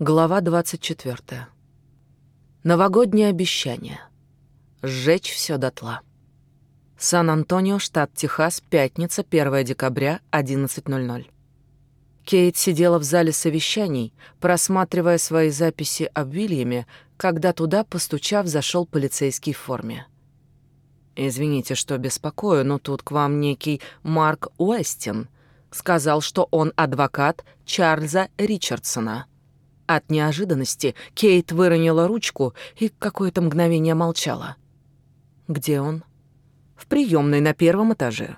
Глава 24. Новогоднее обещание. Сжечь все дотла. Сан-Антонио, штат Техас, пятница, 1 декабря, 11.00. Кейт сидела в зале совещаний, просматривая свои записи об Вильяме, когда туда, постучав, зашел полицейский в форме. «Извините, что беспокою, но тут к вам некий Марк Уэстин. Сказал, что он адвокат Чарльза Ричардсона». От неожиданности Кейт выронила ручку и какое-то мгновение молчала. «Где он?» «В приемной на первом этаже».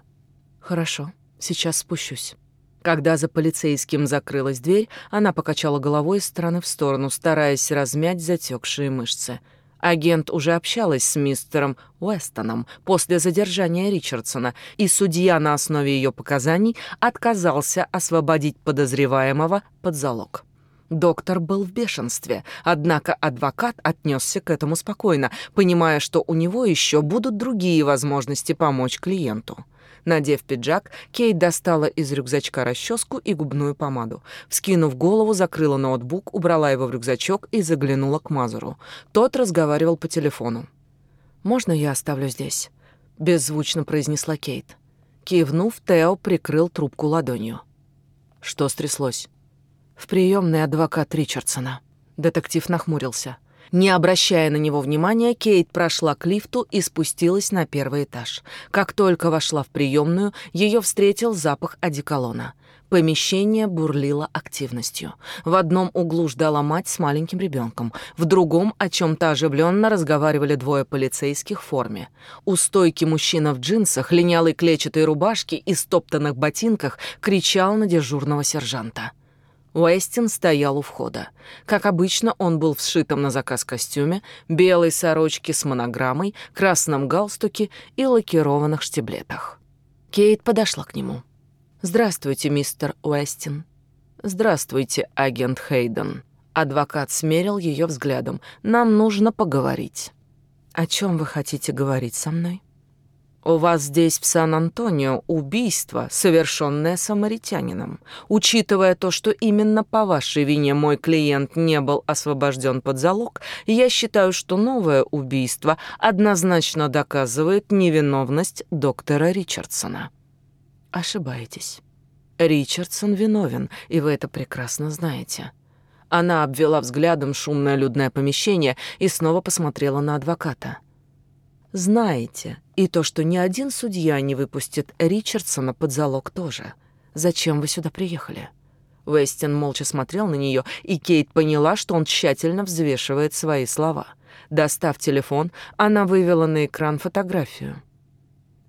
«Хорошо, сейчас спущусь». Когда за полицейским закрылась дверь, она покачала головой из стороны в сторону, стараясь размять затекшие мышцы. Агент уже общалась с мистером Уэстоном после задержания Ричардсона, и судья на основе ее показаний отказался освободить подозреваемого под залог. Доктор был в бешенстве, однако адвокат отнесся к этому спокойно, понимая, что у него еще будут другие возможности помочь клиенту. Надев пиджак, Кейт достала из рюкзачка расческу и губную помаду. Вскинув голову, закрыла ноутбук, убрала его в рюкзачок и заглянула к Мазуру. Тот разговаривал по телефону. «Можно я оставлю здесь?» — беззвучно произнесла Кейт. Кивнув, Тео прикрыл трубку ладонью. «Что стряслось?» В приемной адвокат Ричардсона. Детектив нахмурился. Не обращая на него внимания, Кейт прошла к лифту и спустилась на первый этаж. Как только вошла в приемную, ее встретил запах одеколона. Помещение бурлило активностью. В одном углу ждала мать с маленьким ребенком, в другом о чем-то оживленно разговаривали двое полицейских в форме. У стойки мужчина в джинсах, линялой клетчатой рубашке и стоптанных ботинках кричал на дежурного сержанта. Уэстин стоял у входа. Как обычно, он был в сшитом на заказ костюме, белой сорочке с монограммой, красном галстуке и лакированных штиблетах. Кейт подошла к нему. «Здравствуйте, мистер Уэстин». «Здравствуйте, агент Хейден». Адвокат смерил ее взглядом. «Нам нужно поговорить». «О чем вы хотите говорить со мной?» У вас здесь, в Сан-Антонио, убийство, совершенное самаритянином. Учитывая то, что именно по вашей вине мой клиент не был освобожден под залог, я считаю, что новое убийство однозначно доказывает невиновность доктора Ричардсона. Ошибаетесь. Ричардсон виновен, и вы это прекрасно знаете. Она обвела взглядом шумное людное помещение и снова посмотрела на адвоката знаете, и то, что ни один судья не выпустит Ричардсона под залог тоже. Зачем вы сюда приехали?» Вестин молча смотрел на нее, и Кейт поняла, что он тщательно взвешивает свои слова. Достав телефон, она вывела на экран фотографию.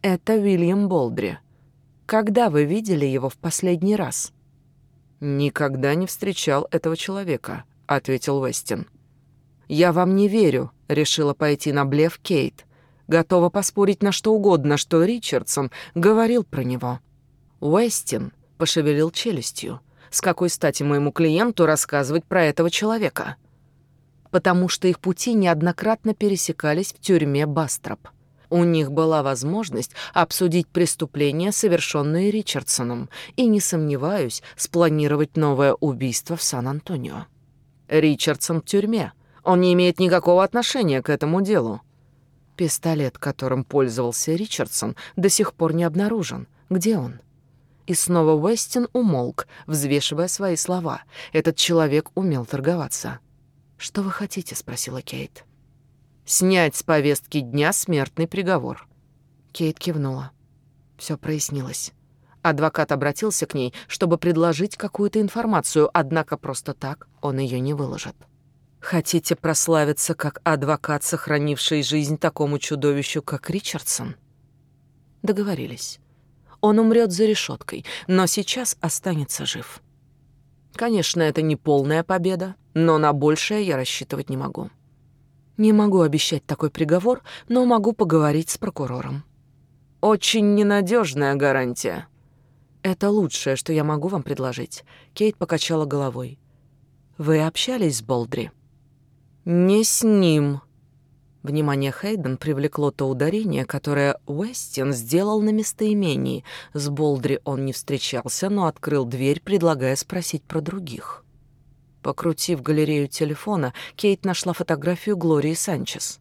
«Это Уильям Болдри. Когда вы видели его в последний раз?» «Никогда не встречал этого человека», — ответил Вестин. «Я вам не верю», — решила пойти на блеф Кейт. Готова поспорить на что угодно, что Ричардсон говорил про него. Уэстин пошевелил челюстью. С какой стати моему клиенту рассказывать про этого человека? Потому что их пути неоднократно пересекались в тюрьме Бастроп. У них была возможность обсудить преступления, совершенные Ричардсоном, и, не сомневаюсь, спланировать новое убийство в Сан-Антонио. Ричардсон в тюрьме. Он не имеет никакого отношения к этому делу. Пистолет, которым пользовался Ричардсон, до сих пор не обнаружен. Где он? И снова Уэстин умолк, взвешивая свои слова. Этот человек умел торговаться. «Что вы хотите?» — спросила Кейт. «Снять с повестки дня смертный приговор». Кейт кивнула. Все прояснилось. Адвокат обратился к ней, чтобы предложить какую-то информацию, однако просто так он ее не выложит. Хотите прославиться как адвокат, сохранивший жизнь такому чудовищу, как Ричардсон? Договорились. Он умрет за решеткой, но сейчас останется жив. Конечно, это не полная победа, но на большее я рассчитывать не могу. Не могу обещать такой приговор, но могу поговорить с прокурором. Очень ненадежная гарантия. Это лучшее, что я могу вам предложить. Кейт покачала головой. Вы общались с Болдри? «Не с ним». Внимание Хейден привлекло то ударение, которое Уэстин сделал на местоимении. С Болдри он не встречался, но открыл дверь, предлагая спросить про других. Покрутив галерею телефона, Кейт нашла фотографию Глории Санчес.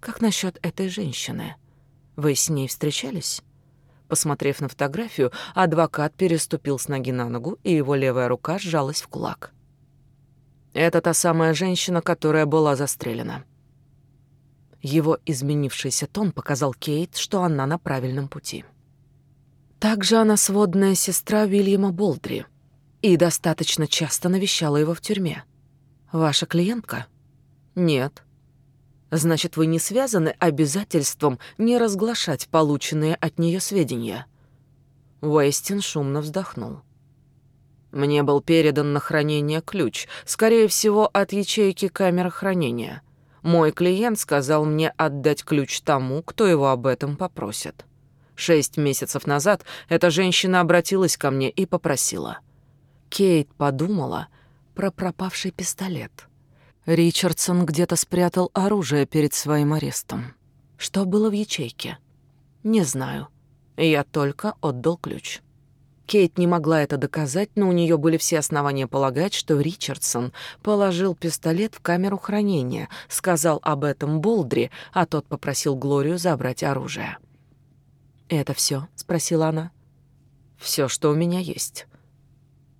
«Как насчет этой женщины? Вы с ней встречались?» Посмотрев на фотографию, адвокат переступил с ноги на ногу, и его левая рука сжалась в кулак. «Это та самая женщина, которая была застрелена». Его изменившийся тон показал Кейт, что она на правильном пути. Также она сводная сестра Уильяма Болдри и достаточно часто навещала его в тюрьме. Ваша клиентка? Нет. Значит, вы не связаны обязательством не разглашать полученные от нее сведения. Уэстин шумно вздохнул. Мне был передан на хранение ключ, скорее всего, от ячейки камеры хранения. Мой клиент сказал мне отдать ключ тому, кто его об этом попросит. Шесть месяцев назад эта женщина обратилась ко мне и попросила. Кейт подумала про пропавший пистолет. Ричардсон где-то спрятал оружие перед своим арестом. Что было в ячейке? Не знаю. Я только отдал ключ. Кейт не могла это доказать, но у нее были все основания полагать, что Ричардсон положил пистолет в камеру хранения, сказал об этом Болдри, а тот попросил Глорию забрать оружие. «Это все? спросила она. Все, что у меня есть».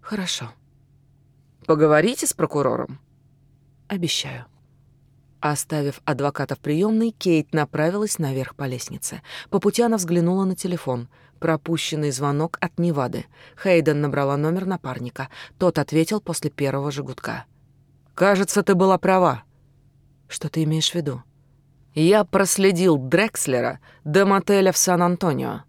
«Хорошо». «Поговорите с прокурором?» «Обещаю». Оставив адвоката в приемной, Кейт направилась наверх по лестнице. По пути она взглянула на телефон. Пропущенный звонок от Невады. Хейден набрала номер напарника. Тот ответил после первого же. «Кажется, ты была права». «Что ты имеешь в виду?» «Я проследил Дрекслера до мотеля в Сан-Антонио.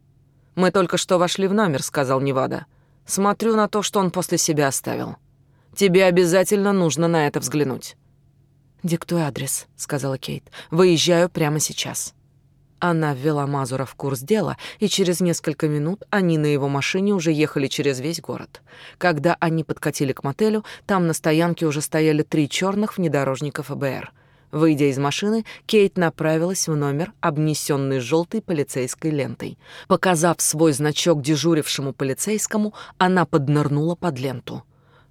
Мы только что вошли в номер», — сказал Невада. «Смотрю на то, что он после себя оставил. Тебе обязательно нужно на это взглянуть». «Диктуй адрес», — сказала Кейт. «Выезжаю прямо сейчас». Она ввела Мазура в курс дела, и через несколько минут они на его машине уже ехали через весь город. Когда они подкатили к мотелю, там на стоянке уже стояли три черных внедорожника ФБР. Выйдя из машины, Кейт направилась в номер, обнесенный желтой полицейской лентой. Показав свой значок дежурившему полицейскому, она поднырнула под ленту.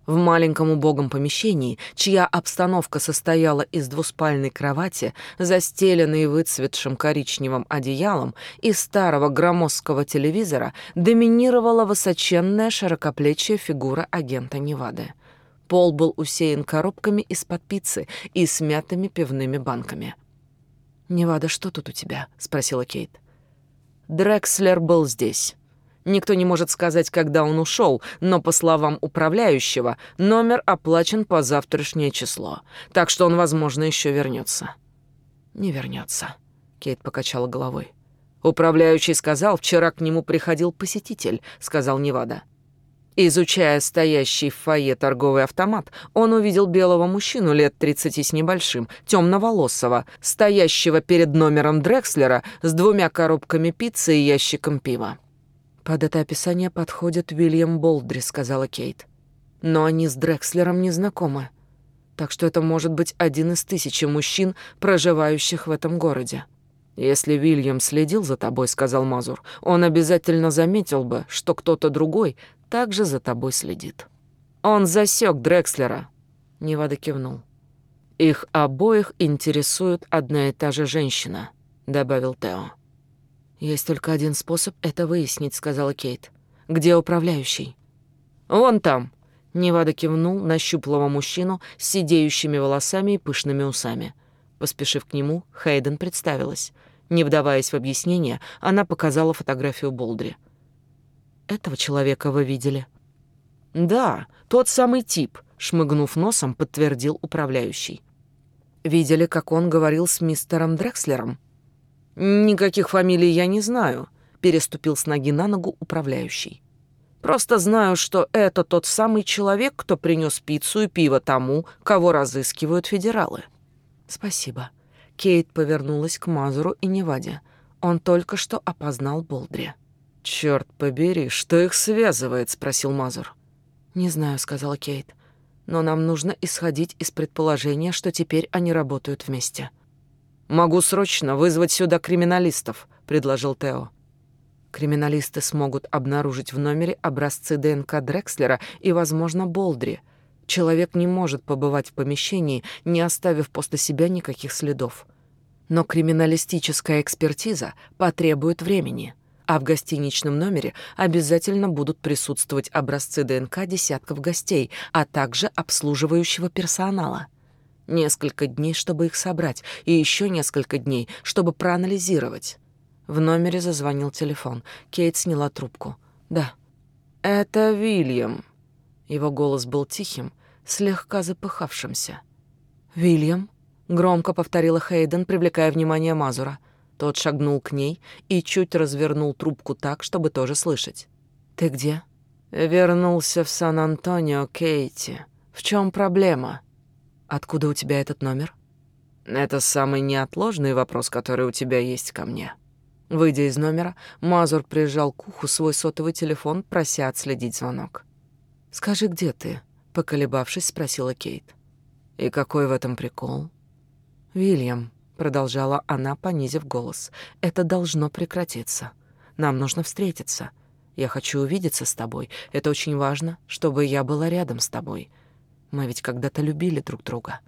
В маленьком убогом помещении, чья обстановка состояла из двуспальной кровати, застеленной выцветшим коричневым одеялом и старого громоздкого телевизора, доминировала высоченная широкоплечья фигура агента Невады. Пол был усеян коробками из-под пиццы и смятыми пивными банками. «Невада, что тут у тебя?» — спросила Кейт. «Дрекслер был здесь». Никто не может сказать, когда он ушел, но, по словам управляющего, номер оплачен по завтрашнее число, так что он, возможно, еще вернется. «Не вернется», — Кейт покачала головой. «Управляющий сказал, вчера к нему приходил посетитель», — сказал Невада. Изучая стоящий в фойе торговый автомат, он увидел белого мужчину лет тридцати с небольшим, темноволосого, стоящего перед номером Дрекслера с двумя коробками пиццы и ящиком пива. «Под это описание подходит Уильям Болдри», — сказала Кейт. «Но они с Дрекслером не знакомы. Так что это может быть один из тысячи мужчин, проживающих в этом городе». «Если Уильям следил за тобой», — сказал Мазур, «он обязательно заметил бы, что кто-то другой также за тобой следит». «Он засек Дрекслера», — Невада кивнул. «Их обоих интересует одна и та же женщина», — добавил Тео. «Есть только один способ это выяснить», — сказала Кейт. «Где управляющий?» «Вон там», — Невада кивнул на щуплого мужчину с сидеющими волосами и пышными усами. Поспешив к нему, Хейден представилась. Не вдаваясь в объяснение, она показала фотографию Болдри. «Этого человека вы видели?» «Да, тот самый тип», — шмыгнув носом, подтвердил управляющий. «Видели, как он говорил с мистером Дрекслером?» «Никаких фамилий я не знаю», — переступил с ноги на ногу управляющий. «Просто знаю, что это тот самый человек, кто принес пиццу и пиво тому, кого разыскивают федералы». «Спасибо». Кейт повернулась к Мазуру и Неваде. Он только что опознал Болдри. «Чёрт побери, что их связывает?» — спросил Мазур. «Не знаю», — сказала Кейт. «Но нам нужно исходить из предположения, что теперь они работают вместе». «Могу срочно вызвать сюда криминалистов», — предложил Тео. Криминалисты смогут обнаружить в номере образцы ДНК Дрекслера и, возможно, Болдри. Человек не может побывать в помещении, не оставив после себя никаких следов. Но криминалистическая экспертиза потребует времени, а в гостиничном номере обязательно будут присутствовать образцы ДНК десятков гостей, а также обслуживающего персонала. Несколько дней, чтобы их собрать, и еще несколько дней, чтобы проанализировать. В номере зазвонил телефон. Кейт сняла трубку. «Да». «Это Вильям». Его голос был тихим, слегка запыхавшимся. «Вильям?» — громко повторила Хейден, привлекая внимание Мазура. Тот шагнул к ней и чуть развернул трубку так, чтобы тоже слышать. «Ты где?» «Вернулся в Сан-Антонио, Кейти. В чем проблема?» «Откуда у тебя этот номер?» «Это самый неотложный вопрос, который у тебя есть ко мне». Выйдя из номера, Мазур прижал к уху свой сотовый телефон, прося отследить звонок. «Скажи, где ты?» — поколебавшись, спросила Кейт. «И какой в этом прикол?» «Вильям», — продолжала она, понизив голос, — «это должно прекратиться. Нам нужно встретиться. Я хочу увидеться с тобой. Это очень важно, чтобы я была рядом с тобой. Мы ведь когда-то любили друг друга».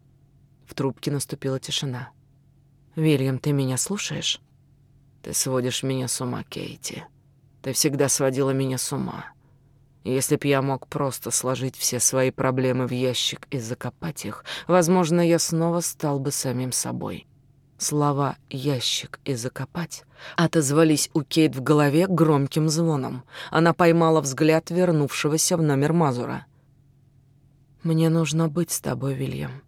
В трубке наступила тишина. «Вильям, ты меня слушаешь?» «Ты сводишь меня с ума, Кейти. Ты всегда сводила меня с ума. Если б я мог просто сложить все свои проблемы в ящик и закопать их, возможно, я снова стал бы самим собой. Слова «ящик» и «закопать» отозвались у Кейт в голове громким звоном. Она поймала взгляд вернувшегося в номер Мазура. «Мне нужно быть с тобой, Вильям».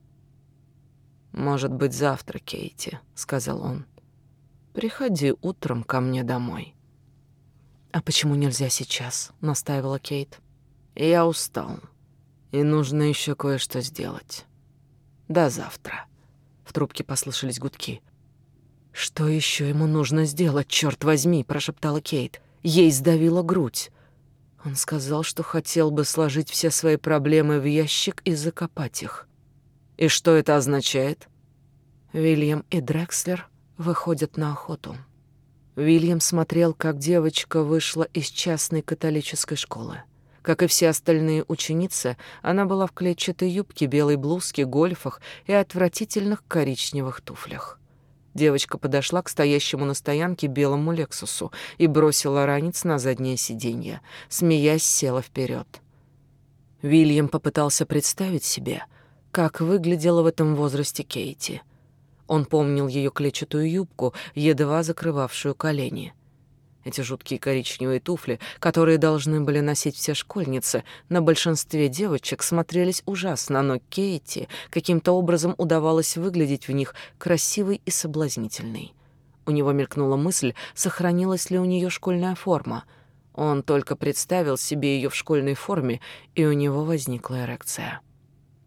«Может быть, завтра, Кейти», — сказал он. «Приходи утром ко мне домой». «А почему нельзя сейчас?» — настаивала Кейт. «Я устал, и нужно еще кое-что сделать. До завтра». В трубке послышались гудки. «Что еще ему нужно сделать, черт возьми?» — прошептала Кейт. Ей сдавила грудь. Он сказал, что хотел бы сложить все свои проблемы в ящик и закопать их. И что это означает? Вильям и Дрекслер выходят на охоту. Вильям смотрел, как девочка вышла из частной католической школы. Как и все остальные ученицы, она была в клетчатой юбке, белой блузке, гольфах и отвратительных коричневых туфлях. Девочка подошла к стоящему на стоянке белому «Лексусу» и бросила ранец на заднее сиденье. Смеясь, села вперед. Вильям попытался представить себе, как выглядела в этом возрасте Кейти — он помнил ее клетчатую юбку, едва закрывавшую колени. Эти жуткие коричневые туфли, которые должны были носить все школьницы, на большинстве девочек смотрелись ужасно, но Кейти каким-то образом удавалось выглядеть в них красивой и соблазнительной. У него мелькнула мысль, сохранилась ли у нее школьная форма. Он только представил себе ее в школьной форме, и у него возникла эрекция.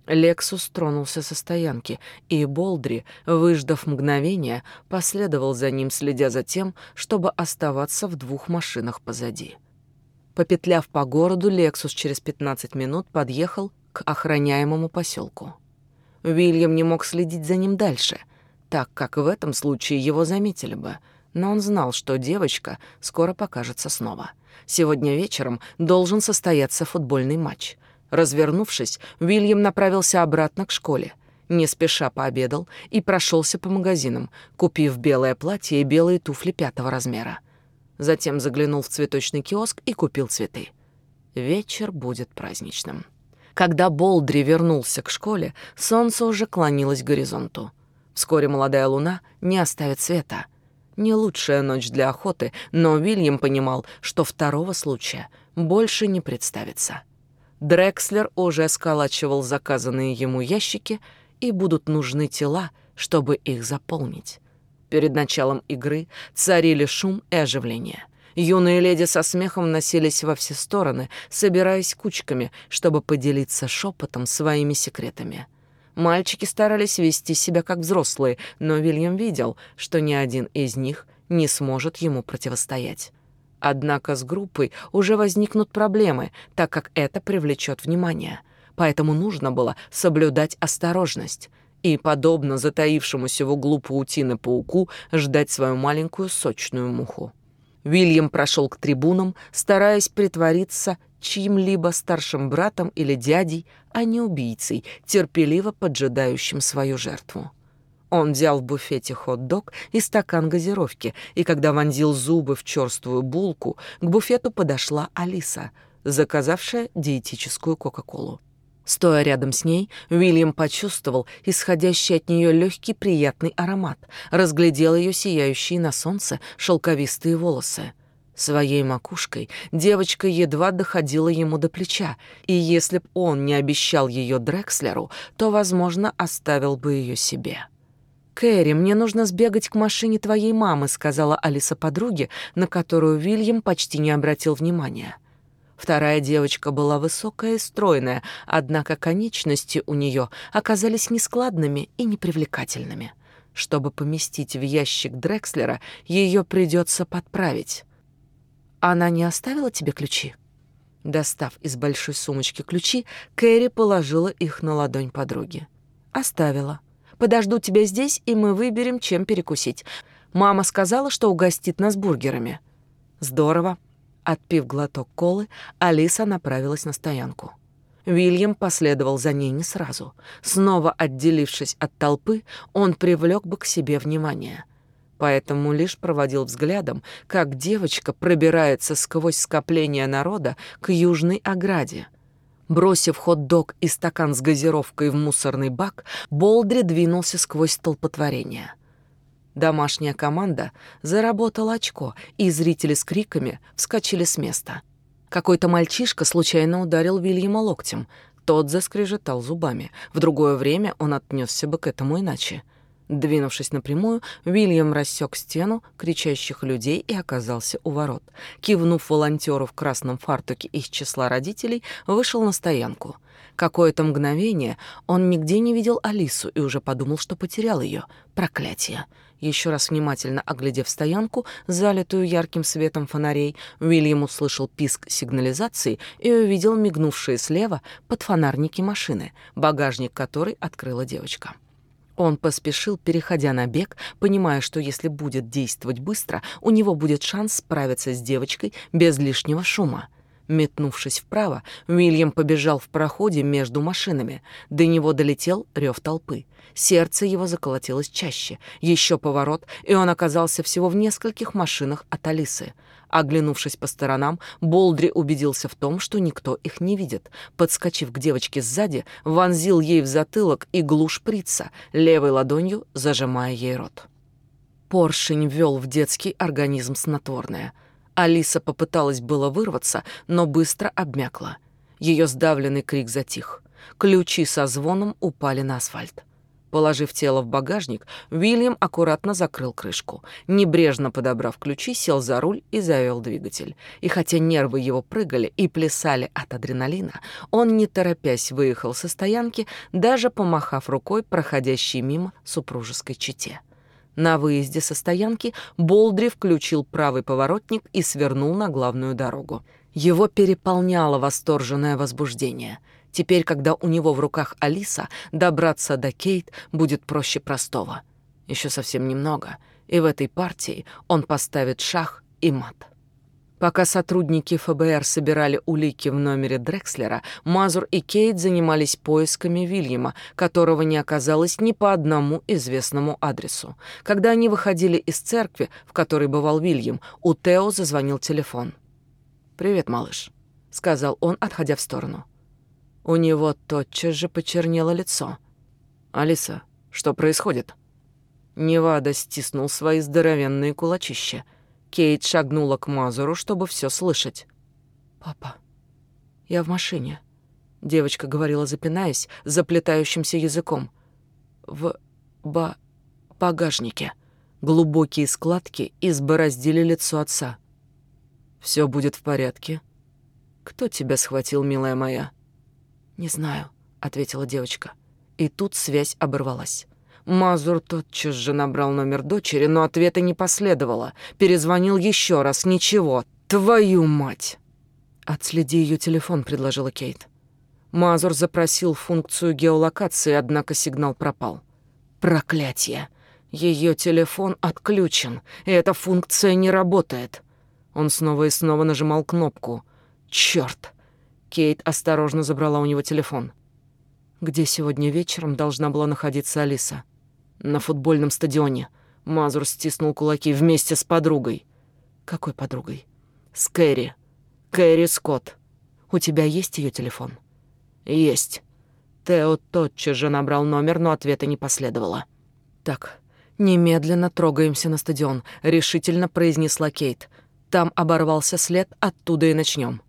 Лексус тронулся со стоянки, и Болдри, выждав мгновение, последовал за ним, следя за тем, чтобы оставаться в двух машинах позади. Попетляв по городу, Лексус через 15 минут подъехал к охраняемому поселку. Уильям не мог следить за ним дальше, так как в этом случае его заметили бы, но он знал, что девочка скоро покажется снова. Сегодня вечером должен состояться футбольный матч — Развернувшись, Уильям направился обратно к школе. Не спеша пообедал и прошелся по магазинам, купив белое платье и белые туфли пятого размера. Затем заглянул в цветочный киоск и купил цветы. Вечер будет праздничным. Когда Болдри вернулся к школе, солнце уже клонилось к горизонту. Вскоре молодая луна не оставит света. Не лучшая ночь для охоты, но Уильям понимал, что второго случая больше не представится. Дрекслер уже сколачивал заказанные ему ящики, и будут нужны тела, чтобы их заполнить. Перед началом игры царили шум и оживление. Юные леди со смехом носились во все стороны, собираясь кучками, чтобы поделиться шепотом своими секретами. Мальчики старались вести себя как взрослые, но Вильям видел, что ни один из них не сможет ему противостоять. Однако с группой уже возникнут проблемы, так как это привлечет внимание. Поэтому нужно было соблюдать осторожность и, подобно затаившемуся в углу паутины пауку, ждать свою маленькую сочную муху. Вильям прошел к трибунам, стараясь притвориться чьим-либо старшим братом или дядей, а не убийцей, терпеливо поджидающим свою жертву. Он взял в буфете хот-дог и стакан газировки, и когда вонзил зубы в черствую булку, к буфету подошла Алиса, заказавшая диетическую Кока-Колу. Стоя рядом с ней, Уильям почувствовал исходящий от нее легкий приятный аромат, разглядел ее сияющие на солнце шелковистые волосы. Своей макушкой девочка едва доходила ему до плеча, и если б он не обещал ее Дрекслеру, то, возможно, оставил бы ее себе. «Кэрри, мне нужно сбегать к машине твоей мамы», — сказала Алиса подруге, на которую Вильям почти не обратил внимания. Вторая девочка была высокая и стройная, однако конечности у нее оказались нескладными и непривлекательными. Чтобы поместить в ящик Дрекслера, ее придется подправить. Она не оставила тебе ключи? Достав из большой сумочки ключи, Кэрри положила их на ладонь подруги. Оставила. Подожду тебя здесь, и мы выберем, чем перекусить. Мама сказала, что угостит нас бургерами. Здорово. Отпив глоток колы, Алиса направилась на стоянку. Вильям последовал за ней не сразу. Снова отделившись от толпы, он привлек бы к себе внимание поэтому лишь проводил взглядом, как девочка пробирается сквозь скопление народа к южной ограде. Бросив хот-дог и стакан с газировкой в мусорный бак, Болдри двинулся сквозь столпотворение. Домашняя команда заработала очко, и зрители с криками вскочили с места. Какой-то мальчишка случайно ударил Вильяма локтем. Тот заскрежетал зубами. В другое время он отнесся бы к этому иначе — Двинувшись напрямую, Уильям рассек стену кричащих людей и оказался у ворот. Кивнув волонтеру в красном фартуке из числа родителей, вышел на стоянку. Какое-то мгновение он нигде не видел Алису и уже подумал, что потерял ее. Проклятие! Еще раз внимательно оглядев стоянку, залитую ярким светом фонарей, Уильям услышал писк сигнализации и увидел мигнувшие слева под фонарники машины, багажник которой открыла девочка. Он поспешил, переходя на бег, понимая, что если будет действовать быстро, у него будет шанс справиться с девочкой без лишнего шума. Метнувшись вправо, Уильям побежал в проходе между машинами. До него долетел рев толпы. Сердце его заколотилось чаще. Еще поворот, и он оказался всего в нескольких машинах от Алисы. Оглянувшись по сторонам, Болдри убедился в том, что никто их не видит. Подскочив к девочке сзади, вонзил ей в затылок иглу шприца, левой ладонью зажимая ей рот. Поршень ввел в детский организм снотворное. Алиса попыталась было вырваться, но быстро обмякла. Ее сдавленный крик затих. Ключи со звоном упали на асфальт. Положив тело в багажник, Уильям аккуратно закрыл крышку. Небрежно подобрав ключи, сел за руль и завел двигатель. И хотя нервы его прыгали и плясали от адреналина, он, не торопясь, выехал со стоянки, даже помахав рукой проходящей мимо супружеской чете. На выезде со стоянки Болдри включил правый поворотник и свернул на главную дорогу. Его переполняло восторженное возбуждение — Теперь, когда у него в руках Алиса, добраться до Кейт будет проще простого. Еще совсем немного, и в этой партии он поставит шах и мат. Пока сотрудники ФБР собирали улики в номере Дрекслера, Мазур и Кейт занимались поисками Вильяма, которого не оказалось ни по одному известному адресу. Когда они выходили из церкви, в которой бывал Вильям, у Тео зазвонил телефон. «Привет, малыш», — сказал он, отходя в сторону. У него тотчас же почернело лицо. «Алиса, что происходит?» Невада стиснул свои здоровенные кулачища. Кейт шагнула к Мазуру, чтобы все слышать. «Папа, я в машине», — девочка говорила, запинаясь, заплетающимся языком. «В ба багажнике». Глубокие складки избороздили лицо отца. Все будет в порядке. Кто тебя схватил, милая моя?» «Не знаю», — ответила девочка. И тут связь оборвалась. Мазур тотчас же набрал номер дочери, но ответа не последовало. Перезвонил еще раз. Ничего. Твою мать! «Отследи ее телефон», — предложила Кейт. Мазур запросил функцию геолокации, однако сигнал пропал. Проклятие! Ее телефон отключен, и эта функция не работает. Он снова и снова нажимал кнопку. Черт! Кейт осторожно забрала у него телефон. Где сегодня вечером должна была находиться Алиса? На футбольном стадионе. Мазур стиснул кулаки вместе с подругой. Какой подругой? С Кэрри. Кэрри Скотт. У тебя есть ее телефон? Есть. Тео тотчас же набрал номер, но ответа не последовало. Так, немедленно трогаемся на стадион, решительно произнесла Кейт. Там оборвался след, оттуда и начнем.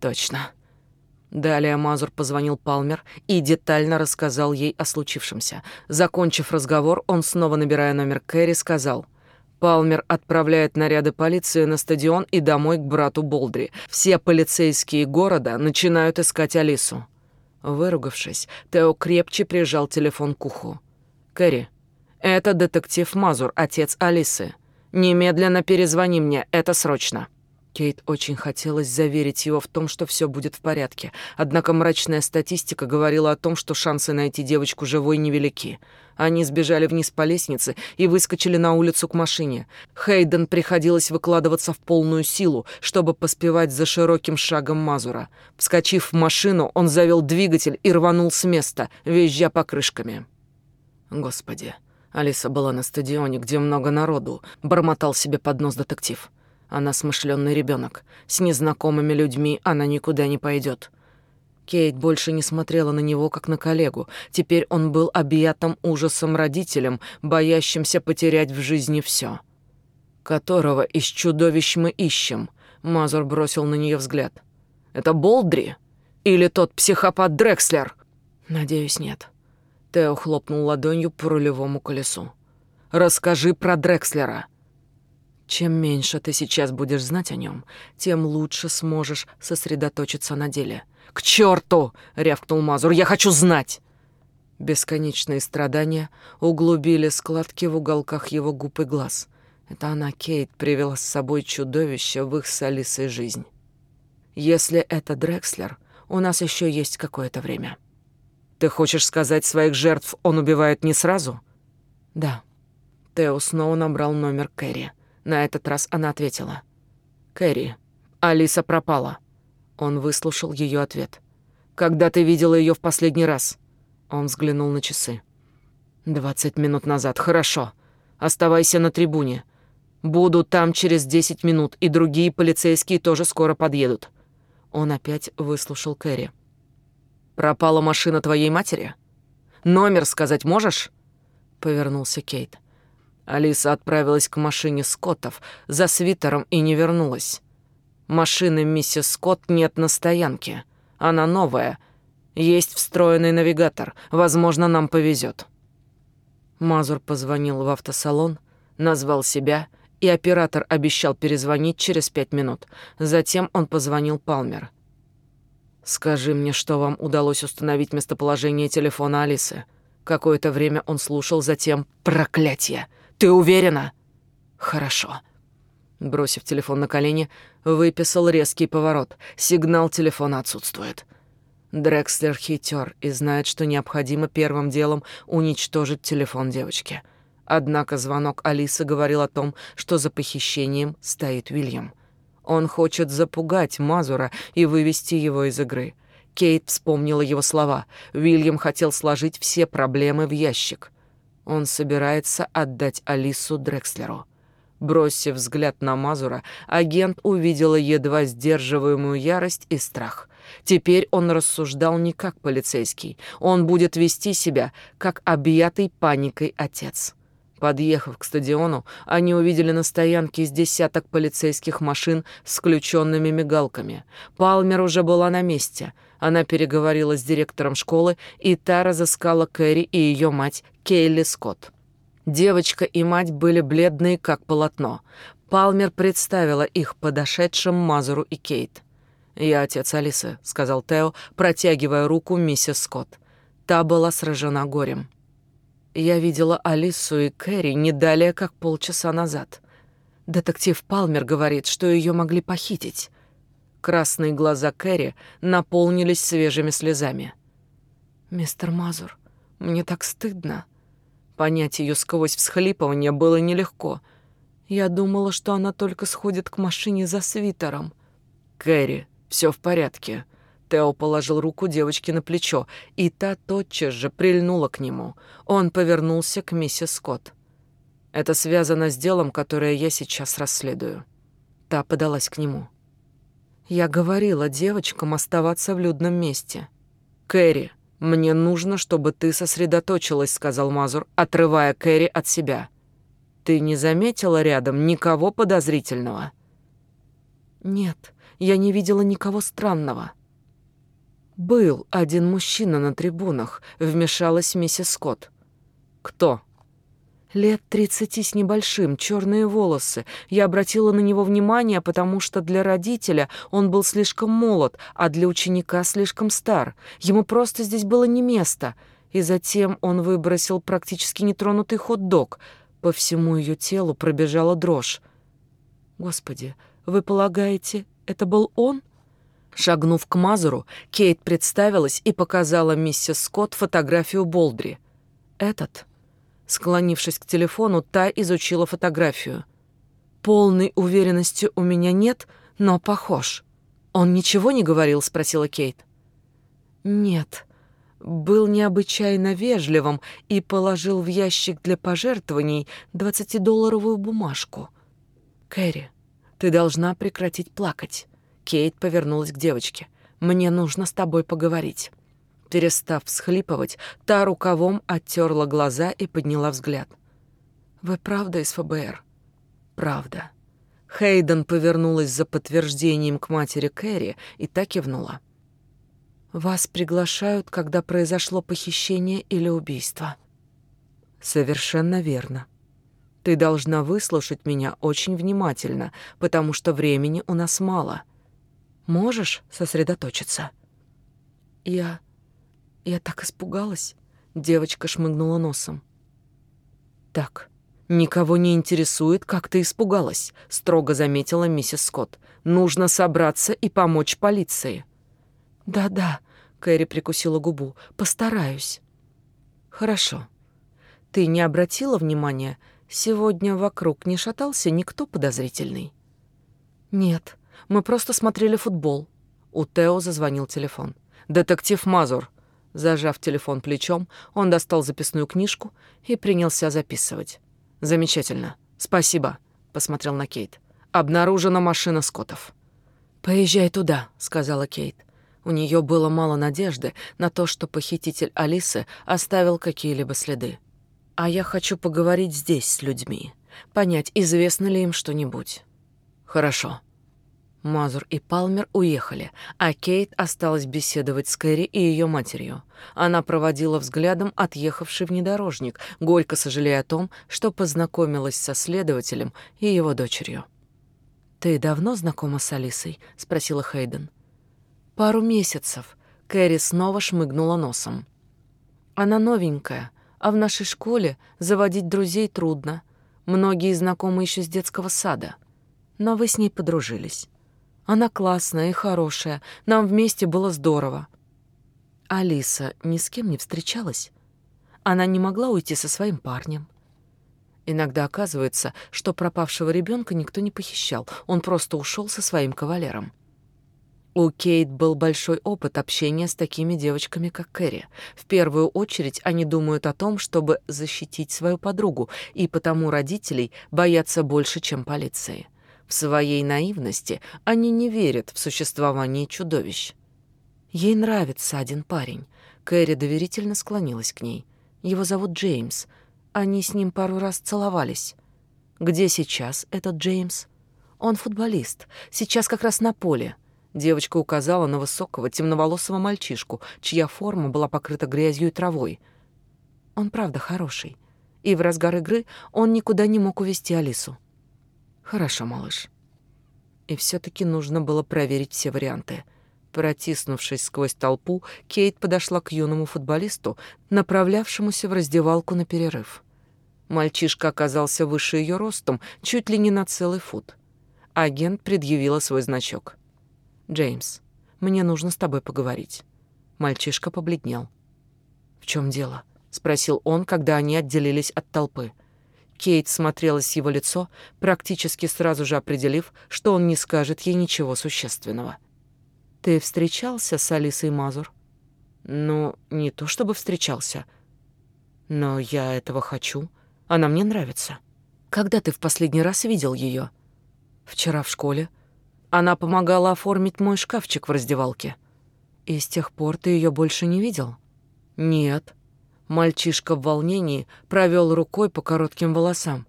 Точно. Далее Мазур позвонил Палмер и детально рассказал ей о случившемся. Закончив разговор, он, снова набирая номер Кэрри, сказал... Палмер отправляет наряды полиции на стадион и домой к брату Болдри. Все полицейские города начинают искать Алису. Выругавшись, Тео крепче прижал телефон к уху. «Кэрри, это детектив Мазур, отец Алисы. Немедленно перезвони мне, это срочно». Кейт очень хотелось заверить его в том, что все будет в порядке. Однако мрачная статистика говорила о том, что шансы найти девочку живой невелики. Они сбежали вниз по лестнице и выскочили на улицу к машине. Хейден приходилось выкладываться в полную силу, чтобы поспевать за широким шагом Мазура. Вскочив в машину, он завел двигатель и рванул с места, визжа покрышками. Господи, Алиса была на стадионе, где много народу, бормотал себе под нос детектив. Она смышленый ребенок. С незнакомыми людьми она никуда не пойдет. Кейт больше не смотрела на него, как на коллегу. Теперь он был объятым ужасом родителем, боящимся потерять в жизни все. «Которого из чудовищ мы ищем?» Мазур бросил на нее взгляд. «Это Болдри? Или тот психопат Дрекслер?» «Надеюсь, нет». Тео хлопнул ладонью по рулевому колесу. «Расскажи про Дрекслера». Чем меньше ты сейчас будешь знать о нем, тем лучше сможешь сосредоточиться на деле. «К черту!» — рявкнул Мазур. «Я хочу знать!» Бесконечные страдания углубили складки в уголках его губ и глаз. Это она, Кейт, привела с собой чудовище в их с Алисой жизнь. Если это Дрекслер, у нас еще есть какое-то время. Ты хочешь сказать, своих жертв он убивает не сразу? Да. Тео снова набрал номер Кэрри. На этот раз она ответила. «Кэрри, Алиса пропала». Он выслушал ее ответ. «Когда ты видела ее в последний раз?» Он взглянул на часы. «Двадцать минут назад. Хорошо. Оставайся на трибуне. Буду там через десять минут, и другие полицейские тоже скоро подъедут». Он опять выслушал Кэрри. «Пропала машина твоей матери? Номер сказать можешь?» Повернулся Кейт. Алиса отправилась к машине Скоттов за свитером и не вернулась. Машины миссис Скотт нет на стоянке. Она новая. Есть встроенный навигатор. Возможно, нам повезет. Мазур позвонил в автосалон, назвал себя, и оператор обещал перезвонить через пять минут. Затем он позвонил Палмер. «Скажи мне, что вам удалось установить местоположение телефона Алисы?» Какое-то время он слушал, затем «Проклятье!» Ты уверена? Хорошо. Бросив телефон на колени, выписал резкий поворот. Сигнал телефона отсутствует. Дрекслер хитер и знает, что необходимо первым делом уничтожить телефон девочки. Однако звонок Алисы говорил о том, что за похищением стоит Уильям. Он хочет запугать Мазура и вывести его из игры. Кейт вспомнила его слова. Уильям хотел сложить все проблемы в ящик. Он собирается отдать Алису Дрекслеру. Бросив взгляд на Мазура, агент увидела едва сдерживаемую ярость и страх. Теперь он рассуждал не как полицейский. Он будет вести себя, как объятый паникой отец. Подъехав к стадиону, они увидели на стоянке из десяток полицейских машин с включенными мигалками. Палмер уже была на месте. Она переговорила с директором школы, и та разыскала Кэрри и ее мать Кейли Скотт. Девочка и мать были бледные, как полотно. Палмер представила их подошедшим Мазуру и Кейт. «Я отец Алисы», — сказал Тео, протягивая руку миссис Скотт. Та была сражена горем. Я видела Алису и Кэрри не далее, как полчаса назад. Детектив Палмер говорит, что ее могли похитить. Красные глаза Кэрри наполнились свежими слезами. «Мистер Мазур, мне так стыдно». Понять ее сквозь всхлипывание было нелегко. Я думала, что она только сходит к машине за свитером. «Кэрри, все в порядке». Тео положил руку девочке на плечо, и та тотчас же прильнула к нему. Он повернулся к миссис Скотт. «Это связано с делом, которое я сейчас расследую». Та подалась к нему. «Я говорила девочкам оставаться в людном месте». «Кэрри, мне нужно, чтобы ты сосредоточилась», — сказал Мазур, отрывая Кэрри от себя. «Ты не заметила рядом никого подозрительного?» «Нет, я не видела никого странного». «Был один мужчина на трибунах», — вмешалась миссис Скотт. «Кто?» Лет тридцати с небольшим, черные волосы. Я обратила на него внимание, потому что для родителя он был слишком молод, а для ученика слишком стар. Ему просто здесь было не место. И затем он выбросил практически нетронутый хот-дог. По всему ее телу пробежала дрожь. «Господи, вы полагаете, это был он?» Шагнув к Мазуру, Кейт представилась и показала миссис Скотт фотографию Болдри. «Этот?» Склонившись к телефону, та изучила фотографию. «Полной уверенности у меня нет, но похож». «Он ничего не говорил?» — спросила Кейт. «Нет. Был необычайно вежливым и положил в ящик для пожертвований двадцатидолларовую бумажку. Кэрри, ты должна прекратить плакать». Кейт повернулась к девочке. «Мне нужно с тобой поговорить». Перестав всхлипывать, та рукавом оттерла глаза и подняла взгляд. «Вы правда из ФБР?» «Правда». Хейден повернулась за подтверждением к матери Кэрри и так кивнула. «Вас приглашают, когда произошло похищение или убийство?» «Совершенно верно. Ты должна выслушать меня очень внимательно, потому что времени у нас мало. Можешь сосредоточиться?» «Я... я так испугалась», — девочка шмыгнула носом. «Так, никого не интересует, как ты испугалась», — строго заметила миссис Скотт. «Нужно собраться и помочь полиции». «Да-да», — Кэрри прикусила губу, — «постараюсь». «Хорошо. Ты не обратила внимания, сегодня вокруг не шатался никто подозрительный?» «Нет», мы просто смотрели футбол. У Тео зазвонил телефон. «Детектив Мазур». Зажав телефон плечом, он достал записную книжку и принялся записывать. «Замечательно. Спасибо», — посмотрел на Кейт. «Обнаружена машина Скоттов». «Поезжай туда», — сказала Кейт. У нее было мало надежды на то, что похититель Алисы оставил какие-либо следы. «А я хочу поговорить здесь с людьми, понять, известно ли им что-нибудь». «Хорошо», Мазур и Палмер уехали, а Кейт осталась беседовать с Кэрри и ее матерью. Она проводила взглядом отъехавший внедорожник, горько сожалея о том, что познакомилась со следователем и его дочерью. «Ты давно знакома с Алисой?» — спросила Хейден. «Пару месяцев». Кэрри снова шмыгнула носом. «Она новенькая, а в нашей школе заводить друзей трудно. Многие знакомы еще с детского сада. Но вы с ней подружились». Она классная и хорошая. Нам вместе было здорово. Алиса ни с кем не встречалась. Она не могла уйти со своим парнем. Иногда оказывается, что пропавшего ребенка никто не похищал. Он просто ушел со своим кавалером. У Кейт был большой опыт общения с такими девочками, как Кэрри. В первую очередь они думают о том, чтобы защитить свою подругу, и потому родителей боятся больше, чем полиции. В своей наивности они не верят в существование чудовищ. Ей нравится один парень. Кэрри доверительно склонилась к ней. Его зовут Джеймс. Они с ним пару раз целовались. Где сейчас этот Джеймс? Он футболист. Сейчас как раз на поле. Девочка указала на высокого темноволосого мальчишку, чья форма была покрыта грязью и травой. Он правда хороший. И в разгар игры он никуда не мог увести Алису. Хорошо, малыш. И все таки нужно было проверить все варианты. Протиснувшись сквозь толпу, Кейт подошла к юному футболисту, направлявшемуся в раздевалку на перерыв. Мальчишка оказался выше ее ростом, чуть ли не на целый фут. Агент предъявила свой значок. «Джеймс, мне нужно с тобой поговорить». Мальчишка побледнел. «В чем дело?» — спросил он, когда они отделились от толпы. Кейт смотрелась в его лицо, практически сразу же определив, что он не скажет ей ничего существенного. Ты встречался с Алисой Мазур? Ну, не то чтобы встречался. Но я этого хочу. Она мне нравится. Когда ты в последний раз видел ее? Вчера в школе. Она помогала оформить мой шкафчик в раздевалке. И с тех пор ты ее больше не видел? Нет. Мальчишка в волнении провел рукой по коротким волосам.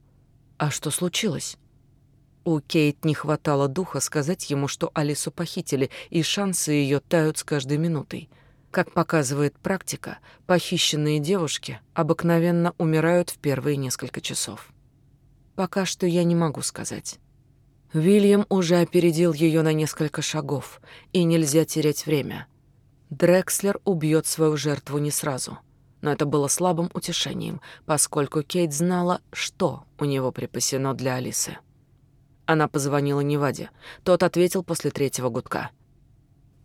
А что случилось? У Кейт не хватало духа сказать ему, что Алису похитили, и шансы ее тают с каждой минутой. Как показывает практика, похищенные девушки обыкновенно умирают в первые несколько часов. Пока что я не могу сказать. Вильям уже опередил ее на несколько шагов, и нельзя терять время. Дрекслер убьет свою жертву не сразу. Но это было слабым утешением, поскольку Кейт знала, что у него припасено для Алисы. Она позвонила Неваде. Тот ответил после третьего гудка.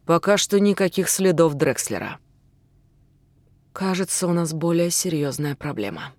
«Пока что никаких следов Дрекслера». «Кажется, у нас более серьезная проблема».